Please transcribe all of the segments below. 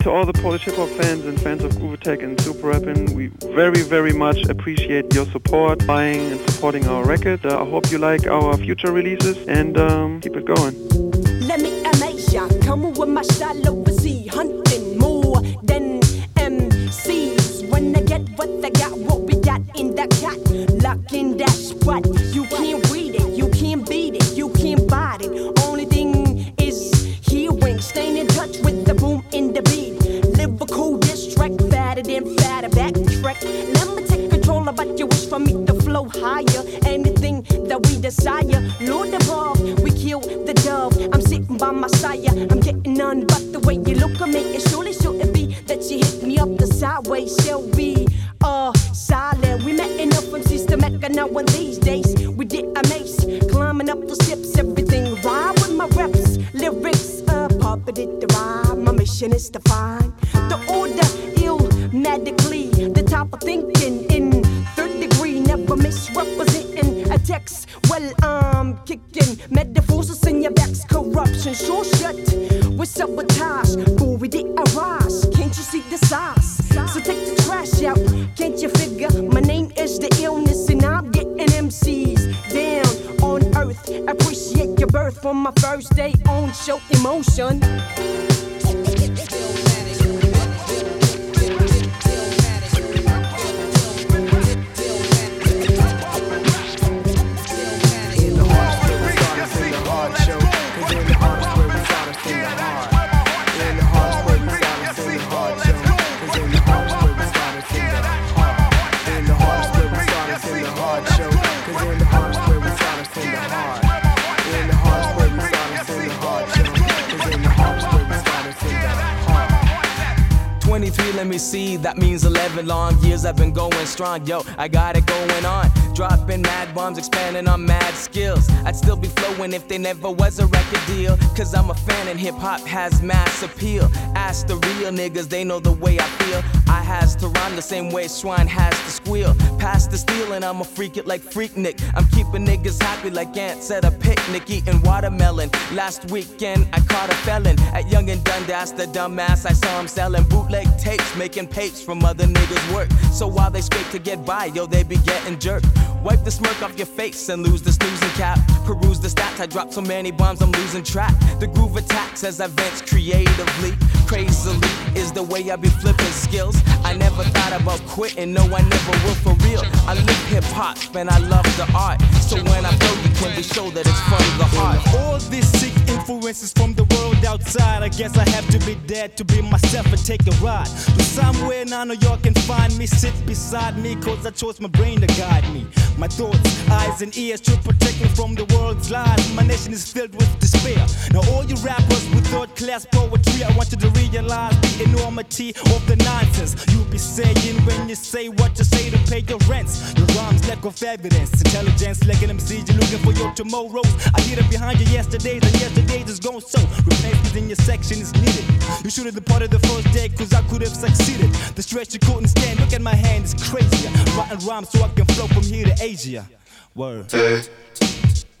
To all the Polish hip hop fans and fans of Groove Attack and Super Rappin', we very, very much appreciate your support, buying and supporting our record. Uh, I hope you like our future releases and um, keep it going. Let me amaze ya, come with my hunting more than MCs. When get what got that we desire, Lord above, we kill the dove. I'm sitting by my side, I'm getting none but the way you look at me. It surely shouldn't be that you hit me up the sideways. Shall we? Uh, silent. We met enough from Sister Mecca now one these days. We did a mace, climbing up the steps, everything rhyme with my reps, lyrics, uh, puppeted the rhyme. My mission is to find the order sabotage. Before we did can't you see the size? So take the trash out, can't you figure? My name is the illness, and I'm getting MCs down on earth. Appreciate your birth from my first day on show emotion. 'Cause in the heart 23, let me see, that means 11 long years I've been going strong. Yo, I got it going on. Dropping mad bombs, expanding on mad skills. I'd still be flowing if there never was a record deal. Cause I'm a fan and hip hop has mass appeal. Ask the real niggas, they know the way I feel. I has to rhyme the same way swine has to squeal. Past the steel and I'm a freak it like Freaknik. I'm keeping niggas happy like ants at a picnic eating watermelon. Last weekend I caught a felon at Yonge and Dundas, the dumbass. I saw him selling bootleg tapes, making papes from other niggas' work. So while they scrape to get by, yo, they be getting jerked. Wipe the smirk off your face and lose the snoozing cap. Peruse the stats, I drop so many bombs, I'm losing track. The groove attacks as I vent creatively. Crazily is the way I be flipping skills. I never thought about quitting, no, I never will for real. I live hip hop and I love the art. So when I flow, you can be sure that it's from the heart. All this sick influences from the world outside. I guess I have to be dead to be myself and take a ride. To somewhere now New York can find me, sit beside me, cause I chose my brain to guide me. My thoughts, eyes, and ears to protect me from the world's lies. My nation is filled with despair. Now, all you rappers with third class poetry, I want you to realize the enormity of the nonsense you be saying when you say what you say to pay your rents. Your rhymes lack of evidence, intelligence like an MC. You're looking for your tomorrows. I hid it behind your yesterdays, and yesterdays is gone so. Replacement in your section is needed. You should have departed the first day, cause I could have succeeded. The stress you couldn't stand, look at my hand, it's crazy. Writing rhymes so I can flow from here to Asia. Word. Hey,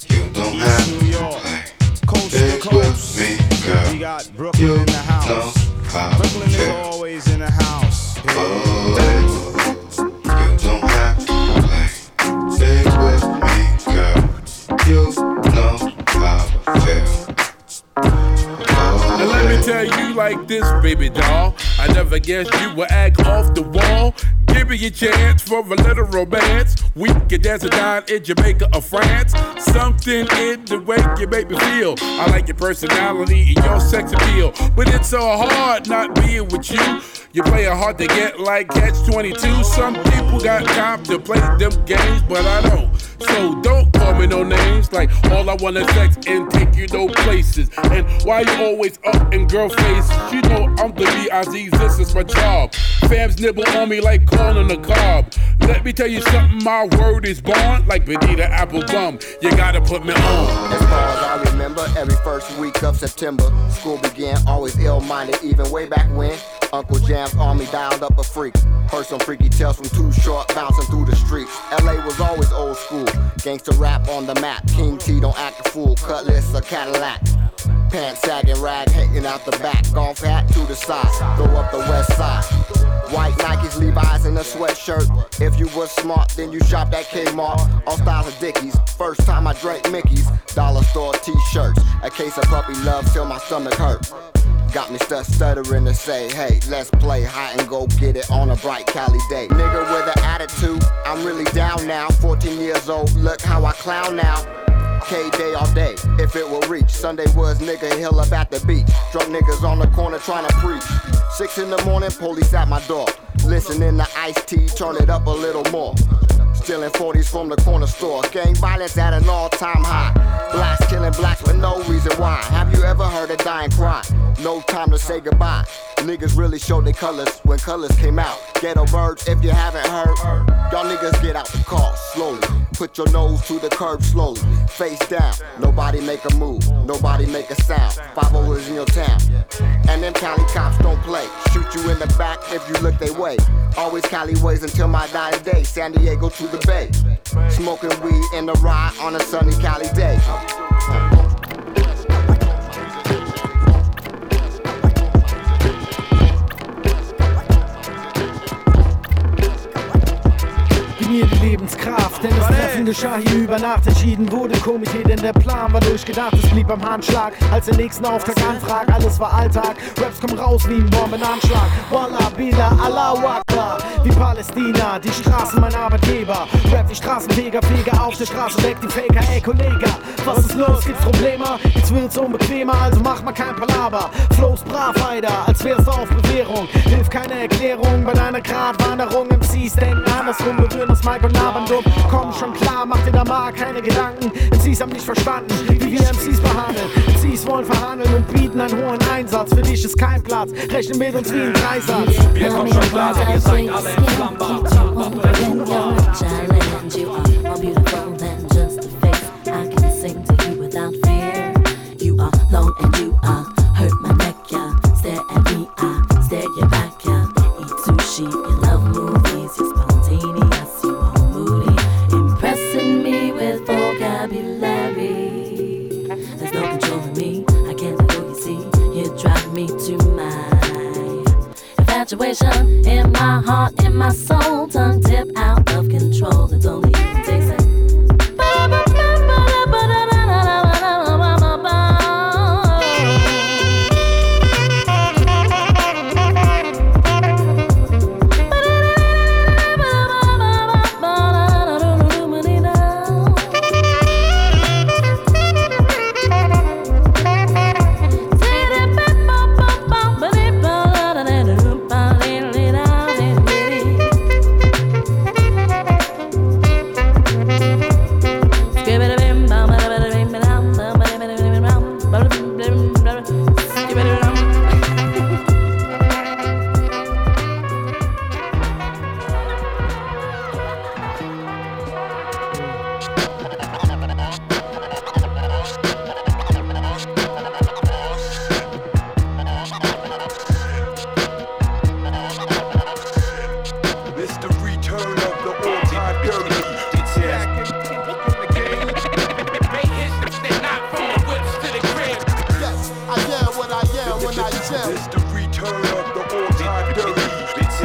you don't have New York, coast to Big coast. with me, girl. We got Brooklyn You in the know house. how Brooklyn is feel. always in the house. Oh, you don't have to play. Stay with me, girl. You know how I feel. Now let me tell you like this, baby doll. I never guessed you would act off the wall. Give me a chance for a little romance. We can dance and dine in Jamaica or France. Something in the way you make me feel. I like your personality and your sex appeal. But it's so hard not being with you. You play it hard to get like catch 22. Some people got time to play them games, but I don't. So don't call me no names like all I want is sex and take you no places. And why you always up in girl faces? You know I'm the B.I.Z. This is my job. Fams nibble on me like corn on the cob. Let me tell you something, my word is born like Bonita Applebum. You gotta put me on. As far as I remember, every first week of September, school began always ill-minded, even way back when Uncle Jamm's army dialed up a freak. Heard some freaky tales from Too Short bouncing through the streets. LA was always old school, Gangsta rap on the map. King T don't act a fool, Cutlass a Cadillac. Pants sagging, rag hanging out the back. Golf hat to the side, go up the west side. White Nikes, Levi's, and a sweatshirt. If you was smart, then you shop at Kmart. All styles of Dickies. First time I drank Mickey's. Dollar store t-shirts. A case of puppy love till my stomach hurt. Got me stuck stuttering to say, hey, let's play hide and go get it on a bright Cali day. Nigga with an attitude, I'm really down now. 14 years old, look how I clown now. KDAY all day, if it will reach. Sunday was nigga hill up at the beach. Drunk niggas on the corner trying to preach. Six in the morning, police at my door. Listening to Ice T, turn it up a little more. Stealing 40s from the corner store. Gang violence at an all time high. Blacks killing blacks with no reason why. Have you ever heard a dying cry? No time to say goodbye. Niggas really showed their colors when colors came out. Ghetto birds, if you haven't heard. Y'all niggas get out the car slowly. Put your nose to the curb slowly. Face down. Nobody make a move. Nobody make a sound. Five is in your town. And them Cali cops don't play. Shoot you in the back if you look their way. Always Cali ways until my dying day. San Diego to the bay. Smoking weed in the ride on a sunny Cali day. Mir die Lebenskraft, denn das Treffen geschah hier über Nacht. Entschieden wurde komisch, denn der Plan war durchgedacht. Es blieb beim Handschlag, als der nächsten Auftrag anfrag. Alles war Alltag, Raps kommen raus wie ein Bombenanschlag. Walla, Bila, Allahu Akbar. Palästina, die Straßen mein Arbeitgeber. Rap die Straßenfeger, Feger auf der Straße weg, die Faker, ey Kollege. Was ist los, gibt's Probleme? Jetzt wird's unbequemer, also mach mal kein Palaber. Flows brav, Alter, als wär's auf Bewährung. Hilft keine Erklärung bei deiner Gratwanderung. MCs denken andersrum, berühren das Mike und labern dumm. Komm schon klar, mach dir da mal keine Gedanken. MCs haben nicht verstanden, wie wir MCs behandeln. MCs wollen verhandeln und bieten einen hohen Einsatz. Für dich ist kein Platz, rechne mit uns wie ein Dreisatz. Wir kommen schon klar, ihr seid alle entflammbar. Challenge, you are more beautiful than just a face. I can sing to you without fear. You are long and you are hurt my neck, yeah. Stare at me, I stare you back, yeah. Eat sushi, you love movies, you're spontaneous, you are moody, impressing me with vocabulary. There's no controlling me, I can't let you see. You drive me to infatuation in my heart, in my soul, tongue tip out of control. It's only am when I am. It's the return of the all-time dirty. It's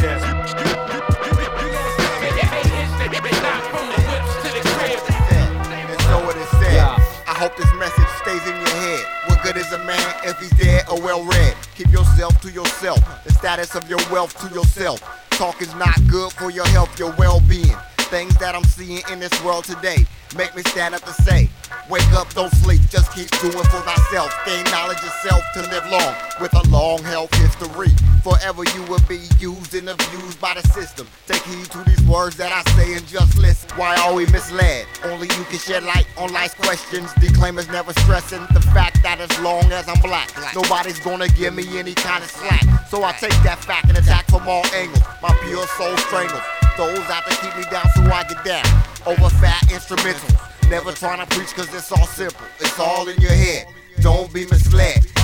And so it is said. I hope this message stays in your head. What good is a man if he's dead or well read? Keep yourself to yourself. The status of your wealth to yourself. Talk is not good for your health, your well-being. Things that I'm seeing in this world today make me stand up to say, wake up, don't sleep, just keep doing for thyself. Gain knowledge yourself to live long with a long health history. Forever you will be used and abused by the system. Take heed to these words that I say and just listen. Why are we misled? Only you can shed light on life's questions. Declaimers never stressing the fact that as long as I'm black, nobody's gonna give me any kind of slack. So I take that fact and attack from all angles. My pure soul strangles. Those out to keep me down so I get down. Over fat instrumentals. Never trying to preach cause it's all simple. It's all in your head. Don't be misled.